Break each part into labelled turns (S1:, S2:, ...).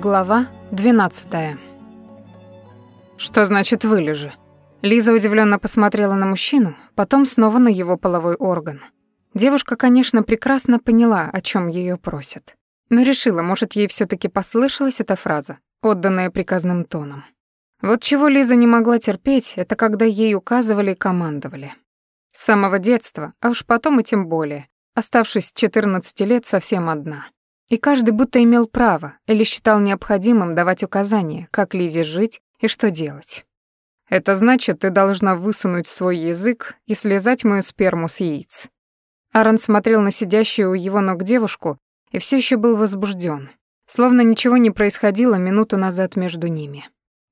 S1: Глава 12. Что значит вылежи? Лиза удивленно посмотрела на мужчину, потом снова на его половой орган. Девушка, конечно, прекрасно поняла, о чем ее просят, но решила, может, ей все таки послышалась эта фраза, отданная приказным тоном. Вот чего Лиза не могла терпеть, это когда ей указывали и командовали. С самого детства, а уж потом и тем более, оставшись с 14 лет совсем одна. И каждый будто имел право или считал необходимым давать указания, как Лизе жить и что делать. Это значит, ты должна высунуть свой язык и слезать мою сперму с яиц. Аарон смотрел на сидящую у его ног девушку и все еще был возбужден, словно ничего не происходило минуту назад между ними.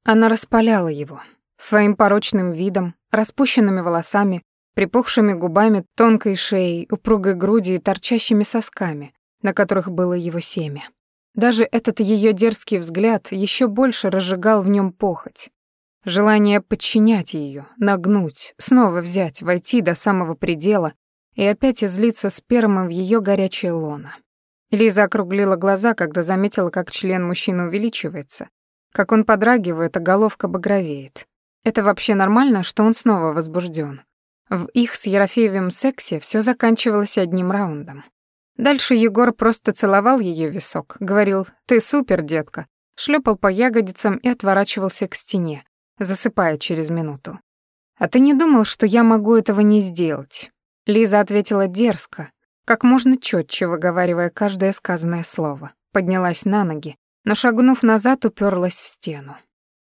S1: Она распаляла его своим порочным видом, распущенными волосами, припухшими губами, тонкой шеей, упругой грудью и торчащими сосками, на которых было его семя. Даже этот ее дерзкий взгляд еще больше разжигал в нем похоть. Желание подчинять ее, нагнуть, снова взять, войти до самого предела и опять излиться спермой в ее горячее лоно. Лиза округлила глаза, когда заметила, как член мужчины увеличивается, как он подрагивает, а головка багровеет. Это вообще нормально, что он снова возбужден. В их с Ерофеевым сексе все заканчивалось одним раундом. Дальше Егор просто целовал ее висок, говорил «Ты супер, детка», шлепал по ягодицам и отворачивался к стене, засыпая через минуту. «А ты не думал, что я могу этого не сделать?» Лиза ответила дерзко, как можно четче выговаривая каждое сказанное слово. Поднялась на ноги, но, шагнув назад, уперлась в стену.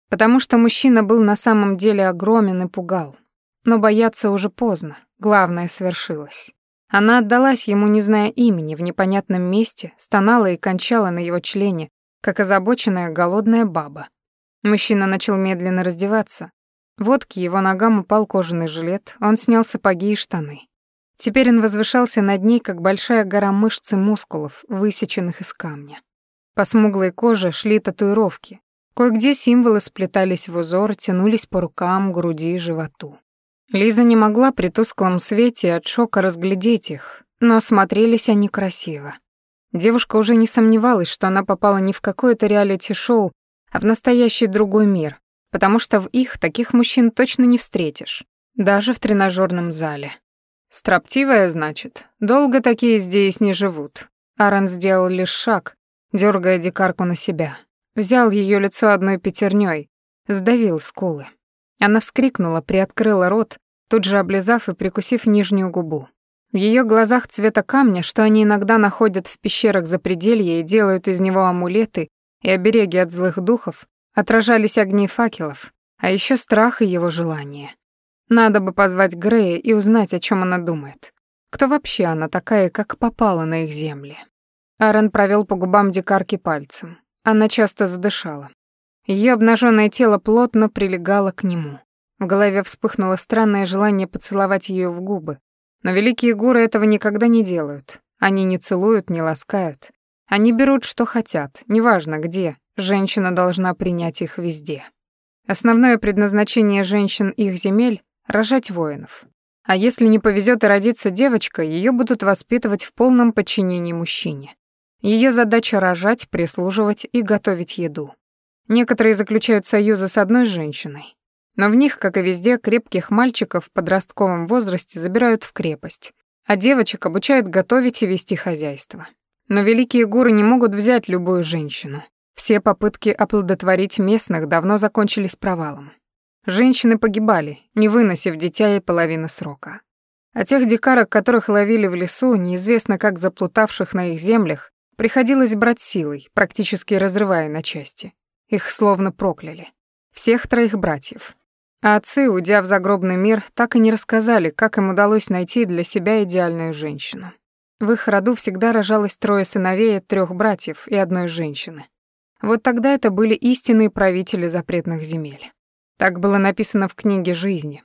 S1: Потому что мужчина был на самом деле огромен и пугал. Но бояться уже поздно, главное свершилось. Она отдалась ему, не зная имени, в непонятном месте, стонала и кончала на его члене, как озабоченная голодная баба. Мужчина начал медленно раздеваться. Вот к его ногам упал кожаный жилет, он снял сапоги и штаны. Теперь он возвышался над ней, как большая гора мышц и мускулов, высеченных из камня. По смуглой коже шли татуировки. Кое-где символы сплетались в узор, тянулись по рукам, груди животу. Лиза не могла при тусклом свете от шока разглядеть их, но смотрелись они красиво. Девушка уже не сомневалась, что она попала не в какое-то реалити-шоу, а в настоящий другой мир, потому что в их таких мужчин точно не встретишь, даже в тренажерном зале. Строптивая, значит, долго такие здесь не живут. Аарон сделал лишь шаг, дергая дикарку на себя. Взял ее лицо одной пятерней, сдавил скулы. Она вскрикнула, приоткрыла рот, тут же облизав и прикусив нижнюю губу. В ее глазах цвета камня, что они иногда находят в пещерах за пределье и делают из него амулеты и обереги от злых духов, отражались огни факелов, а еще страх и его желание. Надо бы позвать Грея и узнать, о чем она думает. Кто вообще она такая, как попала на их земли? Аарон провел по губам дикарки пальцем. Она часто задышала. Ее обнаженное тело плотно прилегало к нему. В голове вспыхнуло странное желание поцеловать ее в губы. Но великие гуры этого никогда не делают. Они не целуют, не ласкают. Они берут, что хотят, неважно где. Женщина должна принять их везде. Основное предназначение женщин их земель — рожать воинов. А если не повезет и родиться девочка, ее будут воспитывать в полном подчинении мужчине. Ее задача — рожать, прислуживать и готовить еду. Некоторые заключают союзы с одной женщиной, но в них, как и везде, крепких мальчиков в подростковом возрасте забирают в крепость, а девочек обучают готовить и вести хозяйство. Но великие гуры не могут взять любую женщину. Все попытки оплодотворить местных давно закончились провалом. Женщины погибали, не выносив дитя и половины срока. А тех дикарок, которых ловили в лесу, неизвестно как заплутавших на их землях, приходилось брать силой, практически разрывая на части. Их словно прокляли. Всех троих братьев. А отцы, уйдя в загробный мир, так и не рассказали, как им удалось найти для себя идеальную женщину. В их роду всегда рожалось трое сыновей от трёх братьев и одной женщины. Вот тогда это были истинные правители запретных земель. Так было написано в книге жизни.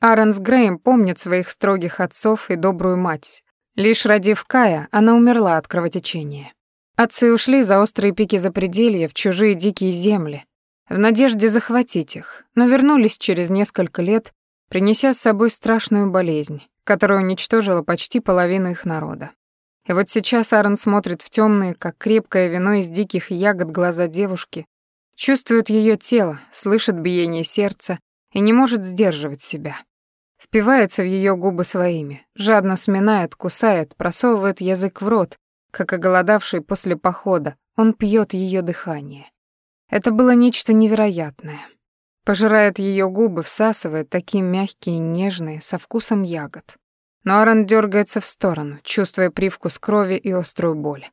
S1: Аарон с Греем помнят своих строгих отцов и добрую мать. Лишь родив Кая, она умерла от кровотечения. Отцы ушли за острые пики запределья в чужие дикие земли, в надежде захватить их, но вернулись через несколько лет, принеся с собой страшную болезнь, которая уничтожила почти половину их народа. И вот сейчас Аарон смотрит в темные, как крепкое вино из диких ягод глаза девушки, чувствует ее тело, слышит биение сердца и не может сдерживать себя. Впивается в ее губы своими, жадно сминает, кусает, просовывает язык в рот, как оголодавший после похода, он пьет ее дыхание. Это было нечто невероятное. Пожирает ее губы, всасывает, такие мягкие и нежные, со вкусом ягод. Но Аарон дергается в сторону, чувствуя привкус крови и острую боль.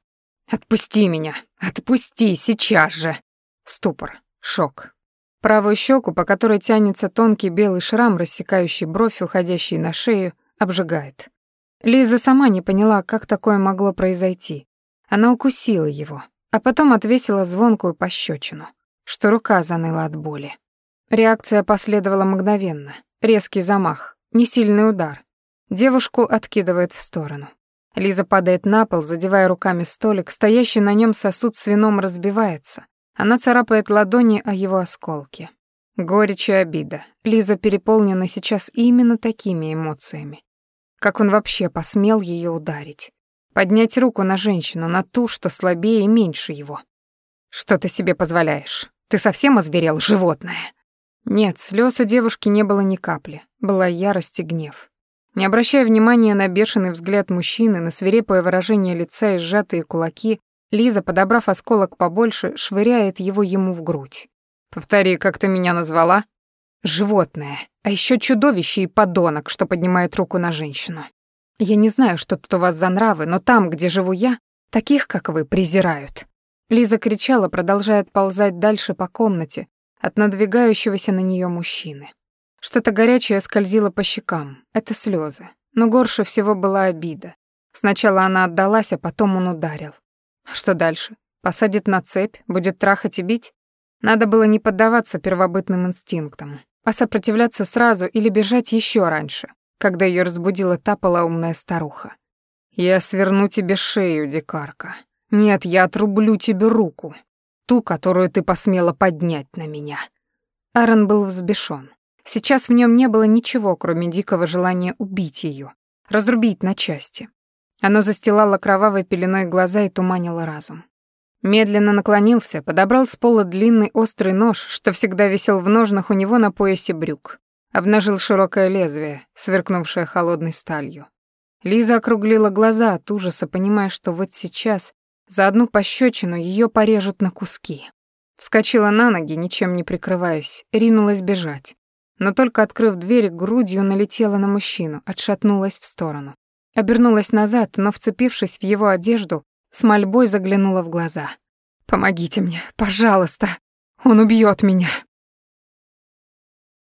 S1: «Отпусти меня! Отпусти! Сейчас же!» Ступор. Шок. Правую щеку, по которой тянется тонкий белый шрам, рассекающий бровь, уходящий на шею, обжигает. Лиза сама не поняла, как такое могло произойти. Она укусила его, а потом отвесила звонкую пощечину, что рука заныла от боли. Реакция последовала мгновенно. Резкий замах, несильный удар. Девушку откидывает в сторону. Лиза падает на пол, задевая руками столик, стоящий на нем сосуд с вином разбивается. Она царапает ладони о его осколки. Горечь и обида. Лиза переполнена сейчас именно такими эмоциями. Как он вообще посмел ее ударить? Поднять руку на женщину, на ту, что слабее и меньше его. Что ты себе позволяешь? Ты совсем озверел, животное? Нет, слез у девушки не было ни капли. Была ярость и гнев. Не обращая внимания на бешеный взгляд мужчины, на свирепое выражение лица и сжатые кулаки, Лиза, подобрав осколок побольше, швыряет его ему в грудь. «Повтори, как ты меня назвала?» «Животное, а еще чудовище и подонок, что поднимает руку на женщину. Я не знаю, что тут у вас за нравы, но там, где живу я, таких, как вы, презирают». Лиза кричала, продолжая отползать дальше по комнате, от надвигающегося на нее мужчины. Что-то горячее скользило по щекам, это слезы. Но горше всего была обида. Сначала она отдалась, а потом он ударил. А что дальше? Посадит на цепь, будет трахать и бить? Надо было не поддаваться первобытным инстинктам, а сопротивляться сразу или бежать еще раньше, когда ее разбудила та полоумная старуха. «Я сверну тебе шею, дикарка. Нет, я отрублю тебе руку ту, которую ты посмела поднять на меня». Аарон был взбешен. Сейчас в нем не было ничего, кроме дикого желания убить ее, разрубить на части. Оно застилало кровавой пеленой глаза и туманило разум. Медленно наклонился, подобрал с пола длинный острый нож, что всегда висел в ножнах у него на поясе брюк. Обнажил широкое лезвие, сверкнувшее холодной сталью. Лиза округлила глаза от ужаса, понимая, что вот сейчас за одну пощечину ее порежут на куски. Вскочила на ноги, ничем не прикрываясь, ринулась бежать. Но только открыв дверь, грудью налетела на мужчину, отшатнулась в сторону. Обернулась назад, но, вцепившись в его одежду, с мольбой заглянула в глаза. «Помогите мне, пожалуйста! Он убьет меня!»